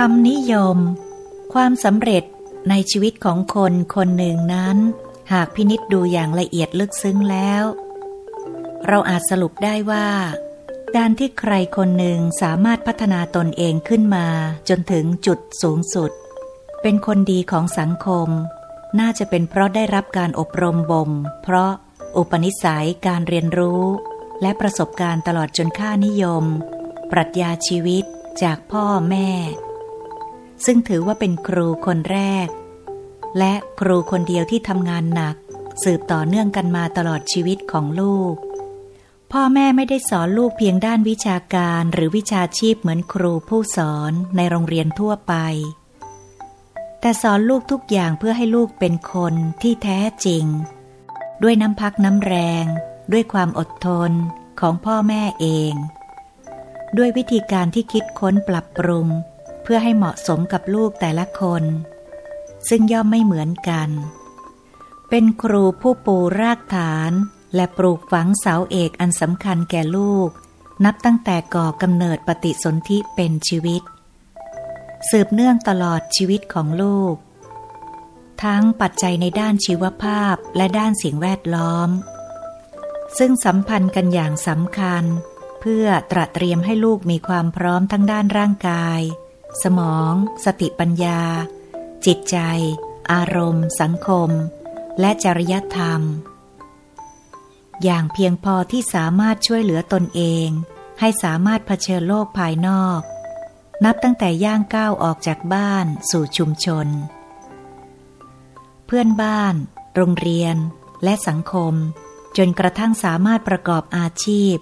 คำนิยม ความสำเร็จในชีวิตของคนคนหนึ่งนั้น หากพินิษดูอย่างละเอียดลึกซึ้งแล้ว เราอาจสรุปได้ว่าการที่ใครคนหนึ่งสามารถพัฒนาตนเองขึ้นมาจนถึงจุดสูงสุด เป็นคนดีของสังคม น่าจะเป็นเพราะได้รับการอบรมบ่ม เพราะอุปนิสัยการเรียนรู้ และประสบการณ์ตลอดจนค่านิยม ปรัชญาชีวิตจากพ่อแม่ ซึ่งถือว่าเป็นครูคนแรก และครูคนเดียวที่ทำงานหนัก สืบต่อเนื่องกันมาตลอดชีวิตของลูก พ่อแม่ไม่ได้สอนลูกเพียงด้านวิชาการหรือวิชาชีพเหมือนครูผู้สอนในโรงเรียนทั่วไป แต่สอนลูกทุกอย่างเพื่อให้ลูกเป็นคนที่แท้จริง ด้วยน้ำพักน้ำแรง ด้วยความอดทนของพ่อแม่เอง ด้วยวิธีการที่คิดค้นปรับปรุง เพื่อให้เหมาะสมกับลูกแต่ละคน ซึ่งย่อมไม่เหมือนกัน เป็นครูผู้ปูรากฐานและปลูกฝังเสาเอกอันสำคัญแก่ลูก นับตั้งแต่ก่อกำเนิดปฏิสนธิเป็นชีวิต สืบเนื่องตลอดชีวิตของลูก ทั้งปัจจัยในด้านชีวภาพและด้านสิ่งแวดล้อม ซึ่งสัมพันธ์กันอย่างสำคัญ เพื่อตระเตรียมให้ลูกมีความพร้อมทั้งด้านร่างกาย สมอง สติปัญญา จิตใจ อารมณ์ สังคม และจริยธรรม อย่างเพียงพอที่สามารถช่วยเหลือตนเอง ให้สามารถเผชิญโลกภายนอก นับตั้งแต่ย่างก้าวออกจากบ้านสู่ชุมชน เพื่อนบ้าน โรงเรียน และสังคม จนกระทั่งสามารถประกอบอาชีพ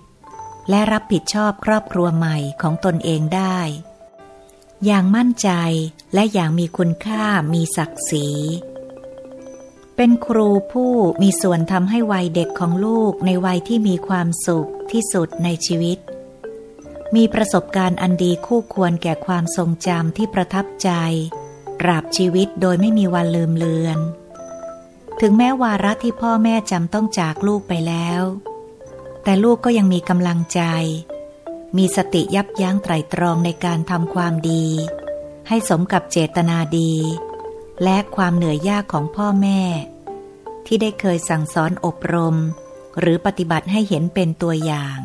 และรับผิดชอบครอบครัวใหม่ของตนเองได้ อย่างมั่นใจและอย่างมีคุณค่ามีศักดิ์ศรี เป็นครูผู้มีส่วนทำให้วัยเด็กของลูกในวัยที่มีความสุขที่สุดในชีวิต มีประสบการณ์อันดีคู่ควรแก่ความทรงจำที่ประทับใจตราบชีวิตโดยไม่มีวันลืมเลือน ถึงแม้วาระที่พ่อแม่จำต้องจากลูกไปแล้ว แต่ลูกก็ยังมีกำลังใจ มีสติยับยั้งไตรตรองในการทำความดี ให้สมกับเจตนาดี และความเหนื่อยยากของพ่อแม่ ที่ได้เคยสั่งสอนอบรม หรือปฏิบัติให้เห็นเป็นตัวอย่าง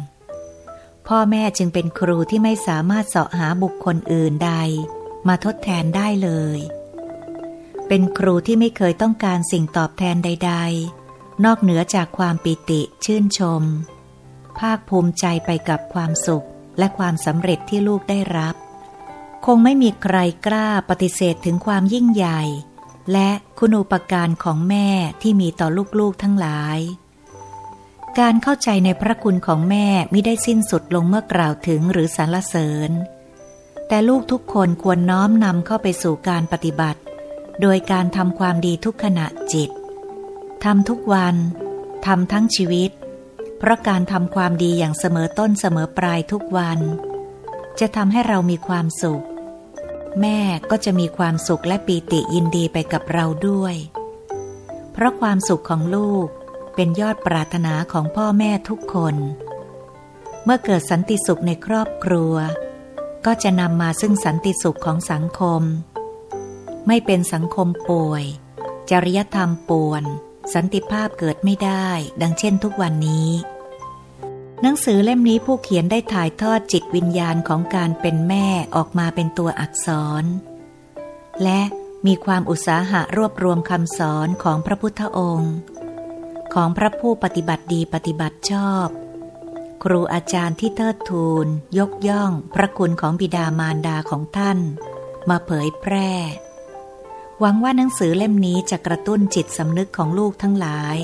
พ่อแม่จึงเป็นครูที่ไม่สามารถเสาะหาบุคคลอื่นใด มาทดแทนได้เลย เป็นครูที่ไม่เคยต้องการสิ่งตอบแทนใด ๆ นอกเหนือจากความปิติชื่นชม ภาคภูมิใจไปกับความสุข และความสำเร็จที่ลูกได้รับ คงไม่มีใครกล้าปฏิเสธถึงความยิ่งใหญ่ และคุณูปการของแม่ที่มีต่อลูกๆทั้งหลาย การเข้าใจในพระคุณของแม่ไม่ได้สิ้นสุดลงเมื่อกล่าวถึงหรือสรรเสริญ แต่ลูกทุกคนควรน้อมนำเข้าไปสู่การปฏิบัติ โดยการทำความดีทุกขณะจิตทำทุกวันทำทั้งชีวิต เพราะการทำความดีอย่างเสมอต้นเสมอปลายทุกวัน จะทำให้เรามีความสุข แม่ก็จะมีความสุขและปีติยินดีไปกับเราด้วย เพราะความสุขของลูกเป็นยอดปรารถนาของพ่อแม่ทุกคน เมื่อเกิดสันติสุขในครอบครัว ก็จะนำมาซึ่งสันติสุขของสังคม ไม่เป็นสังคมป่วย จริยธรรมป่วน สันติภาพเกิดไม่ได้ ดังเช่นทุกวันนี้ หนังสือเล่มนี้ผู้เขียนได้ถ่ายทอดจิตวิญญาณของการเป็นแม่ออกมาเป็นตัวอักษร และมีความอุตสาหะรวบรวมคำสอนของพระพุทธองค์ ของพระผู้ปฏิบัติดีปฏิบัติชอบ ครูอาจารย์ที่เทิดทูน ยกย่อง พระคุณของบิดามารดาของท่าน มาเผยแพร่ หวังว่าหนังสือเล่มนี้จะกระตุ้นจิตสำนึกของลูกทั้งหลาย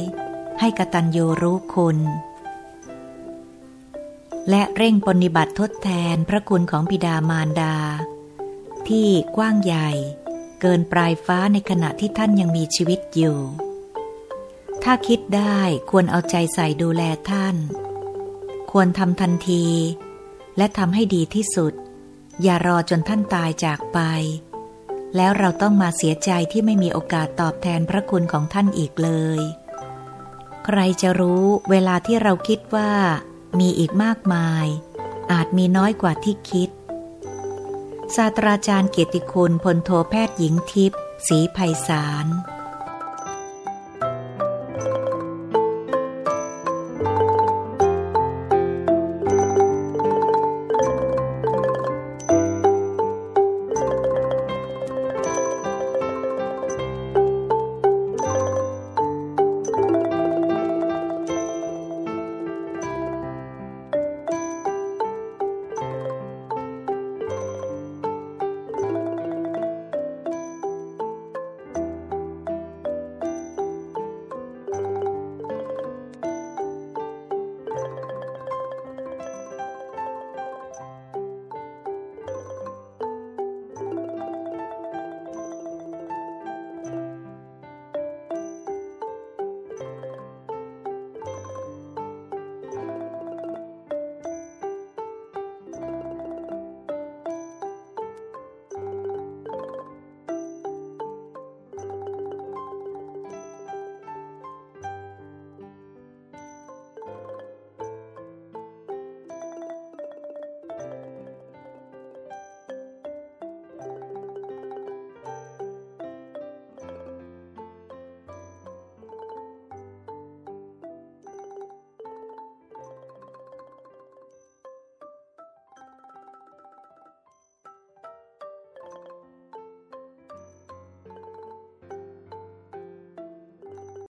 ให้กตัญญูรู้คุณ และเร่งปฏิบัติทดแทนพระคุณของบิดามารดา ที่กว้างใหญ่ เกินปลายฟ้าในขณะที่ท่านยังมีชีวิตอยู่ ถ้าคิดได้ควรเอาใจใส่ดูแลท่าน ควรทำทันที และทำให้ดีที่สุด อย่ารอจนท่านตายจากไป แล้วเราต้องมาเสียใจที่ไม่มีโอกาสตอบแทนพระคุณของท่านอีกเลย ใครจะรู้เวลาที่เราคิดว่า มีอีกมากมาย อาจมีน้อยกว่าที่คิด ศาสตราจารย์เกียรติคุณพลโทแพทย์หญิงทิพย์ศรีไพศาล